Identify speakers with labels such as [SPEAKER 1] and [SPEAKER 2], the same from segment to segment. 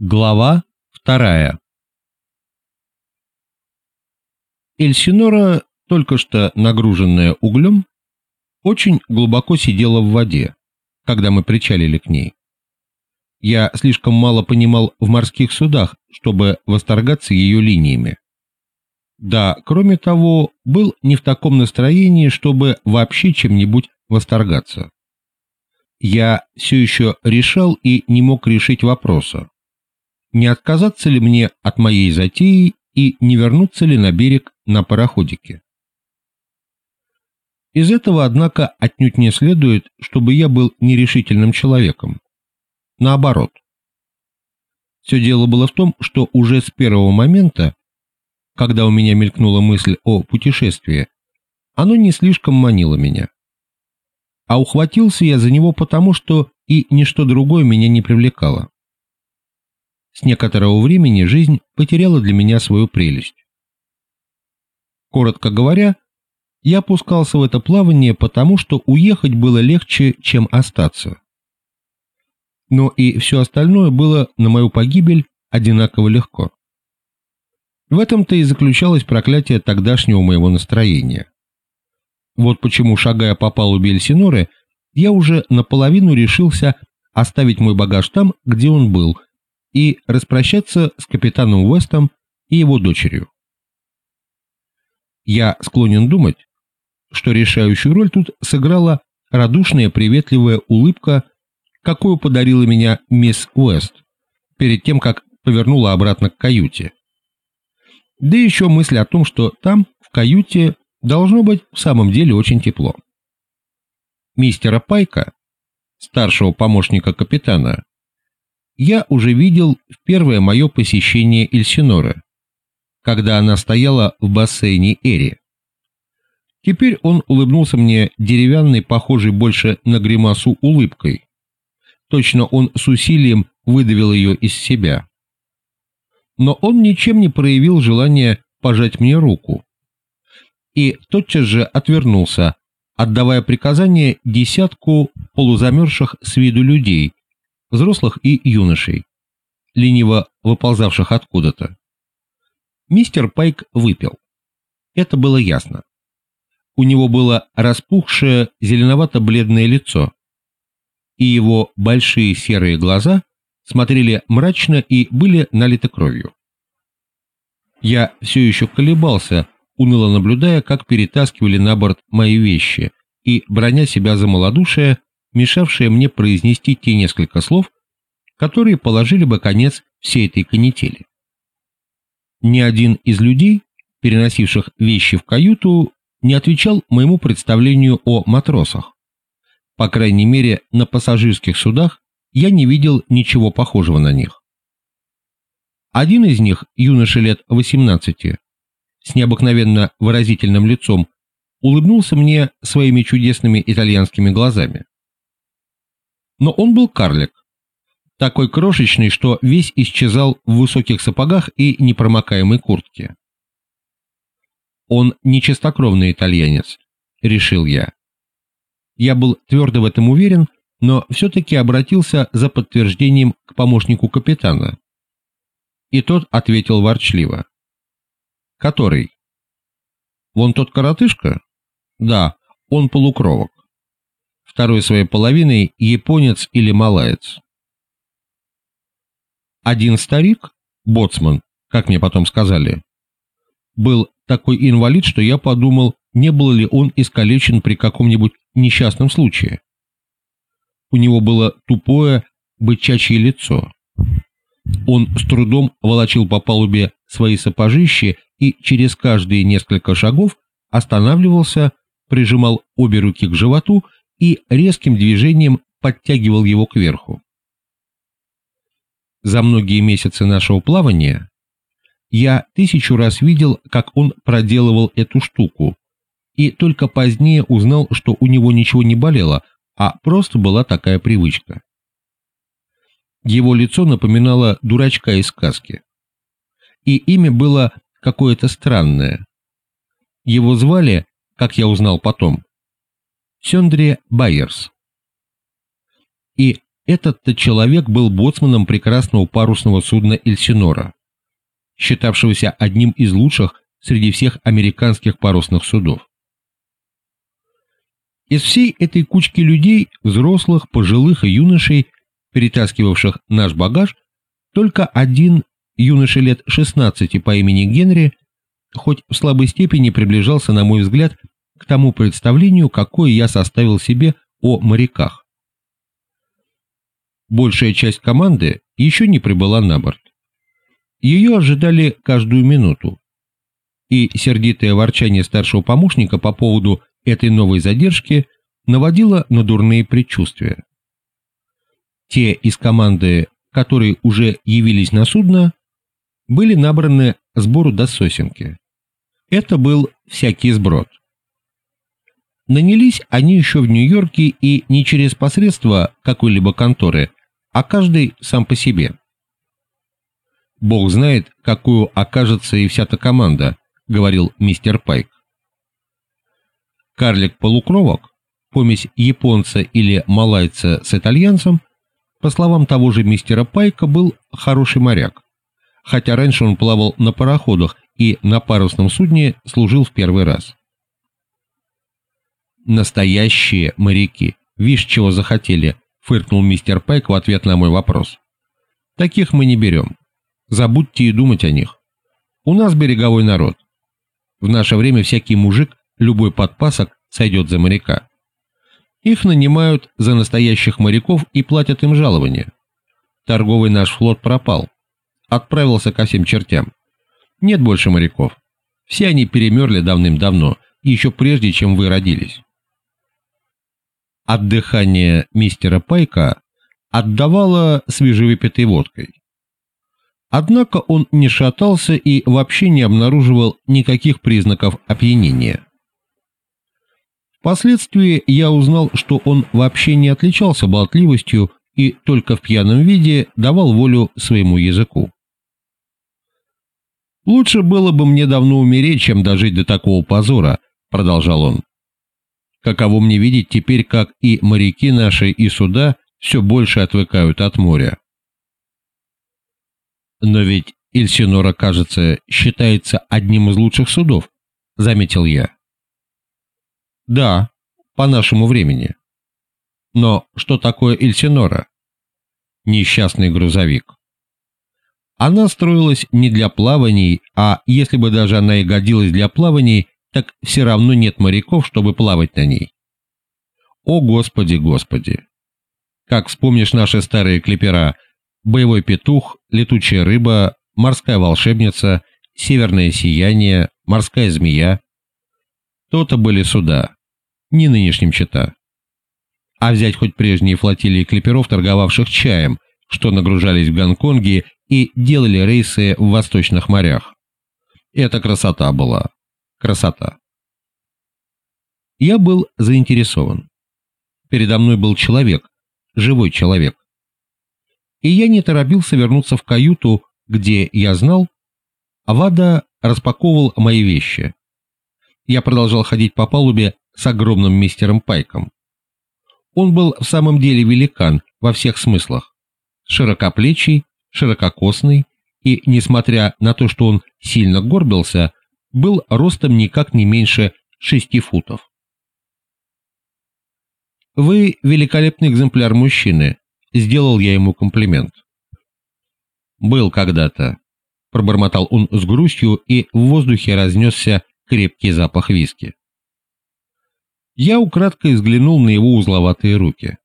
[SPEAKER 1] Глава вторая Эльсинора, только что нагруженная углем, очень глубоко сидела в воде, когда мы причалили к ней. Я слишком мало понимал в морских судах, чтобы восторгаться ее линиями. Да, кроме того, был не в таком настроении, чтобы вообще чем-нибудь восторгаться. Я все еще решал и не мог решить вопроса не отказаться ли мне от моей затеи и не вернуться ли на берег на пароходике. Из этого, однако, отнюдь не следует, чтобы я был нерешительным человеком. Наоборот. Все дело было в том, что уже с первого момента, когда у меня мелькнула мысль о путешествии, оно не слишком манило меня. А ухватился я за него потому, что и ничто другое меня не привлекало. С некоторого времени жизнь потеряла для меня свою прелесть. Коротко говоря, я пускался в это плавание потому, что уехать было легче, чем остаться. Но и все остальное было на мою погибель одинаково легко. В этом-то и заключалось проклятие тогдашнего моего настроения. Вот почему, шагая по палубе Эльсиноры, я уже наполовину решился оставить мой багаж там, где он был, и распрощаться с капитаном Уэстом и его дочерью. Я склонен думать, что решающую роль тут сыграла радушная приветливая улыбка, какую подарила меня мисс Уэст перед тем, как повернула обратно к каюте. Да еще мысль о том, что там, в каюте, должно быть в самом деле очень тепло. Мистера Пайка, старшего помощника капитана, я уже видел в первое мое посещение Эльсиноры, когда она стояла в бассейне Эри. Теперь он улыбнулся мне деревянной, похожей больше на гримасу улыбкой. Точно он с усилием выдавил ее из себя. Но он ничем не проявил желания пожать мне руку. И тотчас же отвернулся, отдавая приказание десятку полузамерзших с виду людей, взрослых и юношей, лениво выползавших откуда-то. Мистер Пайк выпил. Это было ясно. У него было распухшее зеленовато-бледное лицо, и его большие серые глаза смотрели мрачно и были налиты кровью. Я все еще колебался, уныло наблюдая, как перетаскивали на борт мои вещи, и, броня себя за малодушие, мешавшее мне произнести те несколько слов, которые положили бы конец всей этой канители. Ни один из людей, переносивших вещи в каюту, не отвечал моему представлению о матросах. По крайней мере, на пассажирских судах я не видел ничего похожего на них. Один из них, юноша лет 18, с необыкновенно выразительным лицом, улыбнулся мне своими чудесными итальянскими глазами но он был карлик. Такой крошечный, что весь исчезал в высоких сапогах и непромокаемой куртке. Он не чистокровный итальянец, решил я. Я был твердо в этом уверен, но все-таки обратился за подтверждением к помощнику капитана. И тот ответил ворчливо. «Который?» «Вон тот коротышка?» «Да, он полукровок второй своей половиной японец или малаец. Один старик, боцман, как мне потом сказали, был такой инвалид, что я подумал, не был ли он искалечен при каком-нибудь несчастном случае. У него было тупое бычачье лицо. Он с трудом волочил по палубе свои сапожищи и через каждые несколько шагов останавливался, прижимал обе руки к животу и резким движением подтягивал его кверху. За многие месяцы нашего плавания я тысячу раз видел, как он проделывал эту штуку, и только позднее узнал, что у него ничего не болело, а просто была такая привычка. Его лицо напоминало дурачка из сказки. И имя было какое-то странное. Его звали, как я узнал потом, Сёндре Байерс. И этот-то человек был боцманом прекрасного парусного судна «Эльсинора», считавшегося одним из лучших среди всех американских парусных судов. Из всей этой кучки людей, взрослых, пожилых и юношей, перетаскивавших наш багаж, только один юноша лет 16 по имени Генри, хоть в слабой степени приближался, на мой взгляд, к тому представлению, какое я составил себе о моряках. Большая часть команды еще не прибыла на борт. Ее ожидали каждую минуту, и сердитое ворчание старшего помощника по поводу этой новой задержки наводило на дурные предчувствия. Те из команды, которые уже явились на судно, были набраны сбору до сосенки. Это был всякий сброд. Нанялись они еще в Нью-Йорке и не через посредство какой-либо конторы, а каждый сам по себе. Бог знает, какую окажется и вся та команда, говорил мистер Пайк. Карлик-полукровок, помесь японца или малайца с итальянцем, по словам того же мистера Пайка, был хороший моряк, хотя раньше он плавал на пароходах и на парусном судне служил в первый раз. «Настоящие моряки, вишь, чего захотели», — фыркнул мистер Пайк в ответ на мой вопрос. «Таких мы не берем. Забудьте и думать о них. У нас береговой народ. В наше время всякий мужик, любой подпасок, сойдет за моряка. Их нанимают за настоящих моряков и платят им жалования. Торговый наш флот пропал. Отправился ко всем чертям. Нет больше моряков. Все они перемерли давным-давно, еще прежде, чем вы родились. От дыхания мистера Пайка отдавало свежевыпитой водкой. Однако он не шатался и вообще не обнаруживал никаких признаков опьянения. Впоследствии я узнал, что он вообще не отличался болтливостью и только в пьяном виде давал волю своему языку. «Лучше было бы мне давно умереть, чем дожить до такого позора», — продолжал он. «Каково мне видеть теперь, как и моряки наши, и суда все больше отвыкают от моря». «Но ведь Ильсинора, кажется, считается одним из лучших судов», — заметил я. Да, по нашему времени. Но что такое Эльсинора? Несчастный грузовик. Она строилась не для плаваний, а если бы даже она и годилась для плаваний, так все равно нет моряков, чтобы плавать на ней. О, Господи, Господи! Как вспомнишь наши старые клипера «Боевой петух», «Летучая рыба», «Морская волшебница», «Северное сияние», «Морская змея», то-то были суда, не нынешним чета. А взять хоть прежние флотилии клиперов, торговавших чаем, что нагружались в Гонконге и делали рейсы в восточных морях. Это красота была. Красота. Я был заинтересован. Передо мной был человек, живой человек. И я не торопился вернуться в каюту, где, я знал, Авада распаковывал мои вещи я продолжал ходить по палубе с огромным мистером Пайком. Он был в самом деле великан во всех смыслах. Широкоплечий, ширококосный и, несмотря на то, что он сильно горбился, был ростом никак не меньше шести футов. «Вы великолепный экземпляр мужчины», — сделал я ему комплимент. «Был когда-то», — пробормотал он с грустью, и в воздухе разнесся крепкий запах виски. Я украдкой взглянул на его узловатые руки.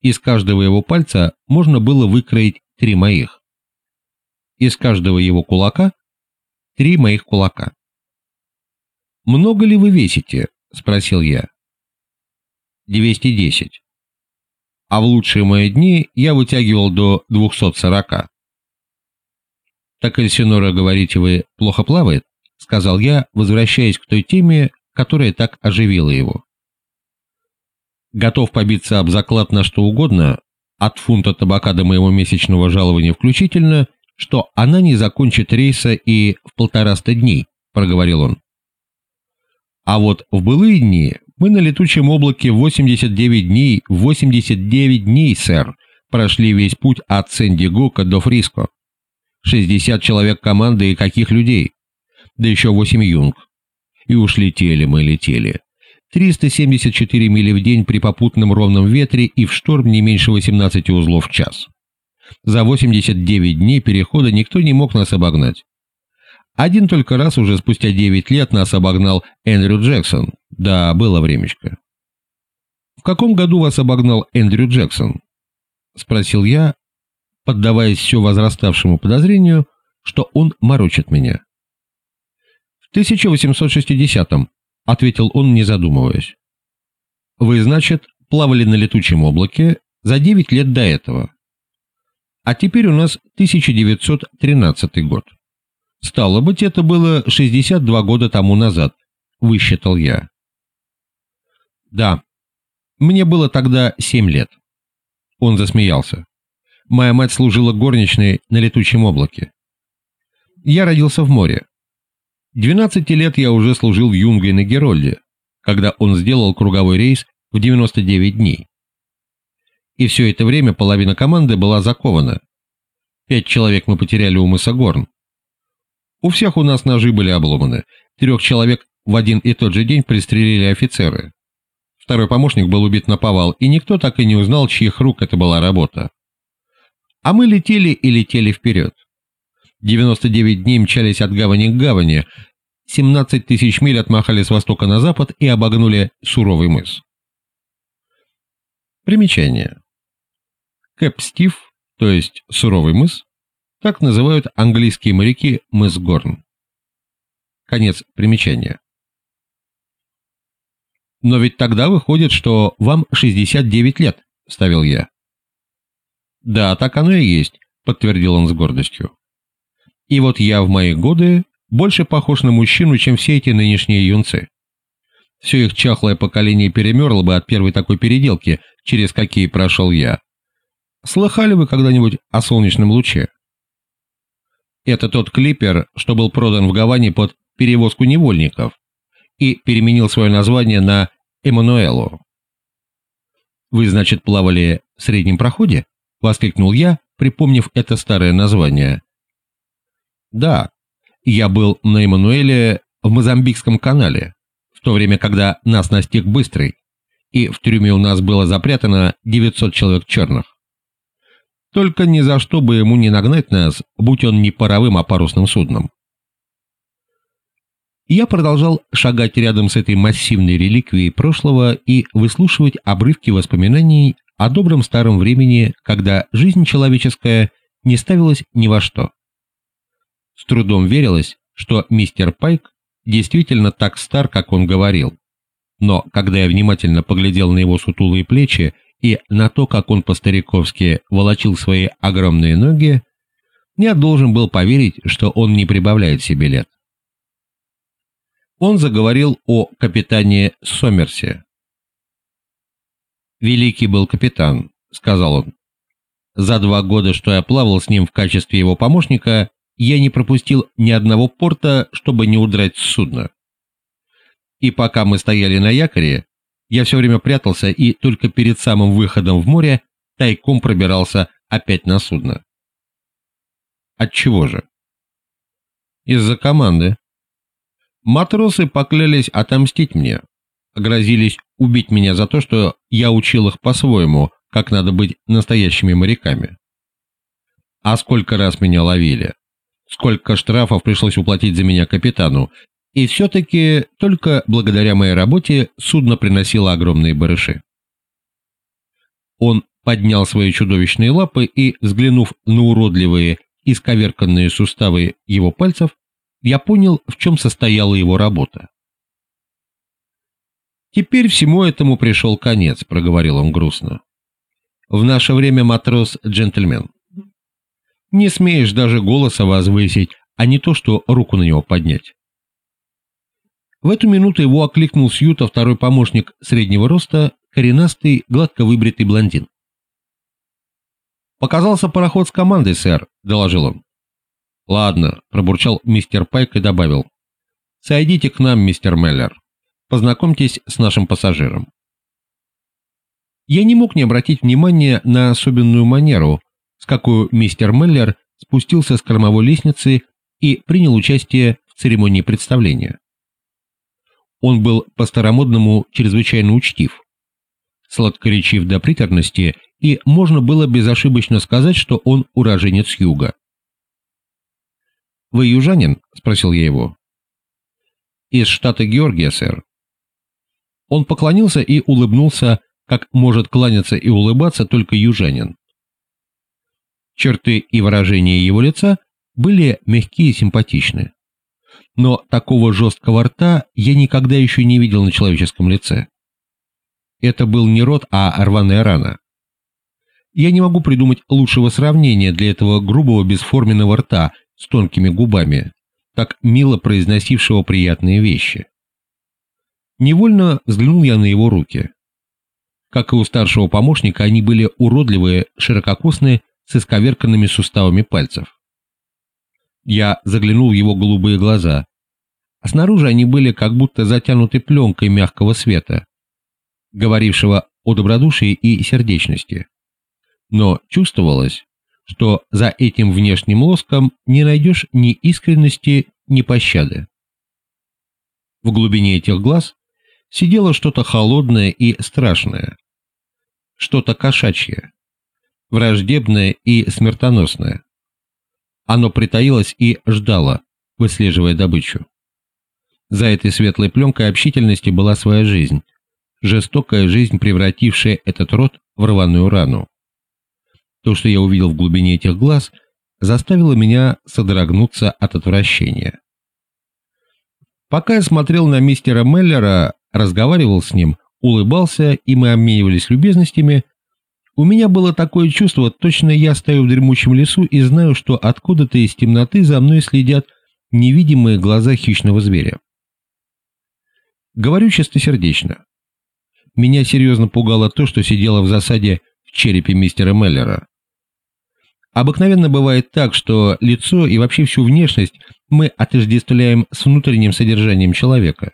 [SPEAKER 1] Из каждого его пальца можно было выкроить три моих. Из каждого его кулака — три моих кулака. «Много ли вы весите?» — спросил я. «Двести десять. А в лучшие мои дни я вытягивал до двухсот сорока». «Так Эльсинора, говорите вы, плохо плавает?» — сказал я, возвращаясь к той теме, которая так оживила его. Готов побиться об заклад на что угодно, от фунта табака до моего месячного жалования включительно, что она не закончит рейса и в полтораста дней, проговорил он. А вот в былые дни Мы на летучем облаке 89 дней, 89 дней, сэр. Прошли весь путь от Сен-Дигока до Фриско. 60 человек команды и каких людей? Да еще 8 юнг. И уж летели мы, летели. 374 мили в день при попутном ровном ветре и в шторм не меньше 18 узлов в час. За 89 дней перехода никто не мог нас обогнать. Один только раз уже спустя 9 лет нас обогнал Эндрю Джексон. Да, было времечко. «В каком году вас обогнал Эндрю Джексон?» — спросил я, поддаваясь все возраставшему подозрению, что он морочит меня. «В 1860-м», — ответил он, не задумываясь. «Вы, значит, плавали на летучем облаке за 9 лет до этого. А теперь у нас 1913 год. Стало быть, это было 62 года тому назад, высчитал я. Да, мне было тогда 7 лет. Он засмеялся. Моя мать служила горничной на летучем облаке. Я родился в море. 12 лет я уже служил юнгой на Герольде, когда он сделал круговой рейс в 99 дней. И все это время половина команды была закована. Пять человек мы потеряли у мыса Горн. У всех у нас ножи были обломаны. Трех человек в один и тот же день пристрелили офицеры. Второй помощник был убит на повал, и никто так и не узнал, чьих рук это была работа. А мы летели и летели вперед. 99 дней мчались от гавани к гавани, 17 тысяч миль отмахали с востока на запад и обогнули суровый мыс. Примечание. Кэп Стив, то есть суровый мыс, так называют английские моряки мыс Горн. Конец примечания. «Но ведь тогда выходит, что вам 69 лет», — ставил я. «Да, так оно и есть», — подтвердил он с гордостью. «И вот я в мои годы больше похож на мужчину, чем все эти нынешние юнцы. Все их чахлое поколение перемерло бы от первой такой переделки, через какие прошел я. Слыхали вы когда-нибудь о солнечном луче?» Это тот клипер, что был продан в Гаване под перевозку невольников и переменил свое название на Эммануэлу. «Вы, значит, плавали в среднем проходе?» — воскликнул я, припомнив это старое название. «Да, я был на Эммануэле в Мозамбикском канале, в то время, когда нас настиг Быстрый, и в трюме у нас было запрятано 900 человек черных. Только ни за что бы ему не нагнать нас, будь он не паровым, а парусным судном. Я продолжал шагать рядом с этой массивной реликвией прошлого и выслушивать обрывки воспоминаний о добром старом времени, когда жизнь человеческая не ставилась ни во что. С трудом верилось, что мистер Пайк действительно так стар, как он говорил. Но когда я внимательно поглядел на его сутулые плечи и на то, как он по-стариковски волочил свои огромные ноги, я должен был поверить, что он не прибавляет себе лет. Он заговорил о капитане Сомерсе. «Великий был капитан», — сказал он. «За два года, что я плавал с ним в качестве его помощника, я не пропустил ни одного порта, чтобы не удрать с судна. И пока мы стояли на якоре, я все время прятался и только перед самым выходом в море тайком пробирался опять на судно. От чего же? Из-за команды. Матросы поклялись отомстить мне, грозились убить меня за то, что я учил их по-своему, как надо быть настоящими моряками. А сколько раз меня ловили? Сколько штрафов пришлось уплатить за меня капитану, и все-таки только благодаря моей работе судно приносило огромные барыши. Он поднял свои чудовищные лапы и, взглянув на уродливые, исковерканные суставы его пальцев, я понял, в чем состояла его работа. «Теперь всему этому пришел конец», — проговорил он грустно. «В наше время матрос — джентльмен. Не смеешь даже голоса возвысить, а не то, что руку на него поднять. В эту минуту его окликнул с юта второй помощник среднего роста, коренастый, гладко выбритый блондин. «Показался пароход с командой, сэр», — доложил он. «Ладно», — пробурчал мистер Пайк и добавил. «Сойдите к нам, мистер Меллер. Познакомьтесь с нашим пассажиром». Я не мог не обратить внимания на особенную манеру, с какой мистер Меллер спустился с кормовой лестницы и принял участие в церемонии представления. Он был по-старомодному чрезвычайно учтив, сладкоречив до приторности, и можно было безошибочно сказать, что он уроженец юга. «Вы южанин?» — спросил я его. «Из штата Георгия, сэр». Он поклонился и улыбнулся, как может кланяться и улыбаться только южанин. Черты и выражения его лица были мягкие и симпатичны. Но такого жесткого рта я никогда еще не видел на человеческом лице. Это был не рот, а рваная рана. Я не могу придумать лучшего сравнения для этого грубого бесформенного рта с тонкими губами, так мило произносившего приятные вещи. Невольно взглянул я на его руки. Как и у старшего помощника, они были уродливые, ширококосные, с исковерканными суставами пальцев. Я заглянул в его голубые глаза, а снаружи они были как будто затянуты пленкой мягкого света, говорившего о добродушии и сердечности. Но чувствовалось, что за этим внешним лоском не найдешь ни искренности, ни пощады. В глубине этих глаз сидело что-то холодное и страшное, что-то кошачье, враждебное и смертоносное. Оно притаилось и ждало, выслеживая добычу. За этой светлой пленкой общительности была своя жизнь, жестокая жизнь, превратившая этот род в рваную рану. То, что я увидел в глубине этих глаз, заставило меня содрогнуться от отвращения. Пока я смотрел на мистера Меллера, разговаривал с ним, улыбался, и мы обменивались любезностями, у меня было такое чувство, точно я стою в дремучем лесу и знаю, что откуда-то из темноты за мной следят невидимые глаза хищного зверя. Говорю чистосердечно. Меня серьезно пугало то, что сидело в засаде в черепе мистера Меллера. Обыкновенно бывает так, что лицо и вообще всю внешность мы отождествляем с внутренним содержанием человека.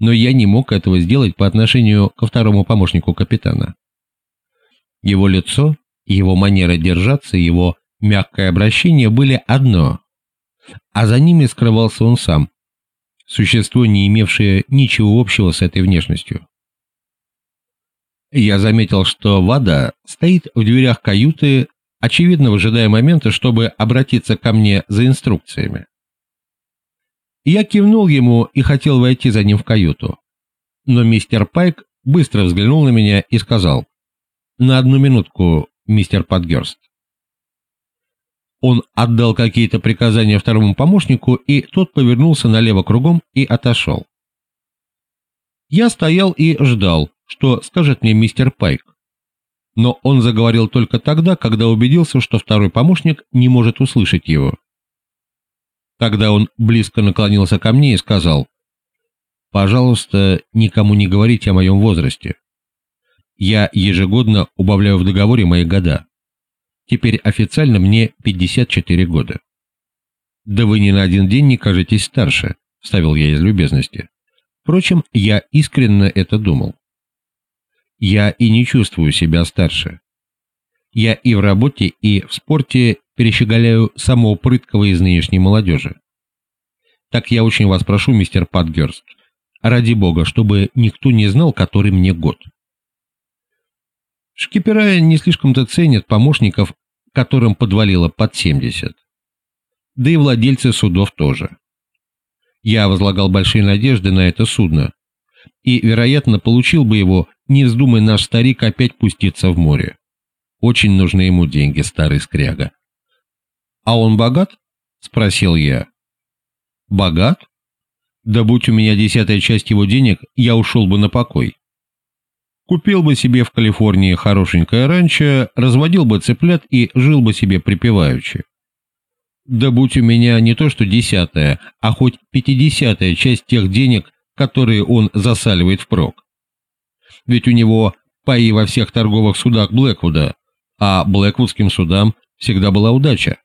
[SPEAKER 1] Но я не мог этого сделать по отношению ко второму помощнику капитана. Его лицо, его манера держаться, его мягкое обращение были одно, а за ними скрывался он сам, существо, не имевшее ничего общего с этой внешностью. Я заметил, что Вада стоит в дверях каюты, очевидно выжидая момента, чтобы обратиться ко мне за инструкциями. Я кивнул ему и хотел войти за ним в каюту. Но мистер Пайк быстро взглянул на меня и сказал, «На одну минутку, мистер Подгерст». Он отдал какие-то приказания второму помощнику, и тот повернулся налево кругом и отошел. Я стоял и ждал, что скажет мне мистер Пайк. Но он заговорил только тогда, когда убедился, что второй помощник не может услышать его. Тогда он близко наклонился ко мне и сказал, «Пожалуйста, никому не говорите о моем возрасте. Я ежегодно убавляю в договоре мои года. Теперь официально мне 54 года. Да вы ни на один день не кажетесь старше, вставил я из любезности. Впрочем, я искренне это думал. Я и не чувствую себя старше. Я и в работе, и в спорте перещеголяю самого прыткого из нынешней молодежи. Так я очень вас прошу, мистер Патгерст, ради бога, чтобы никто не знал, который мне год. Шкипера не слишком-то ценят помощников, которым подвалило под 70. Да и владельцы судов тоже. Я возлагал большие надежды на это судно, и, вероятно, получил бы его, не вздумай наш старик опять пуститься в море. Очень нужны ему деньги, старый скряга. «А он богат?» — спросил я. «Богат? Да будь у меня десятая часть его денег, я ушел бы на покой. Купил бы себе в Калифорнии хорошенькое ранчо, разводил бы цыплят и жил бы себе припеваючи. Да будь у меня не то что десятая, а хоть пятидесятая часть тех денег, которые он засаливает впрок. Ведь у него паи во всех торговых судах Блэквуда, а Блэквудским судам всегда была удача.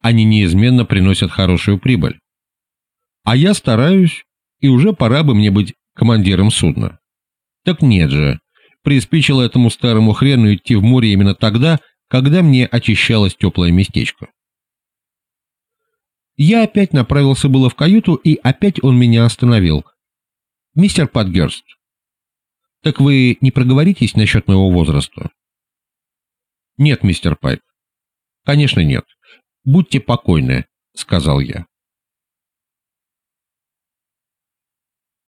[SPEAKER 1] Они неизменно приносят хорошую прибыль. А я стараюсь, и уже пора бы мне быть командиром судна. Так нет же, приспичило этому старому хрену идти в море именно тогда, когда мне очищалось теплое местечко. Я опять направился было в каюту, и опять он меня остановил. «Мистер Патгерст, так вы не проговоритесь насчет моего возраста?» «Нет, мистер Пайп. Конечно, нет. Будьте покойны», — сказал я.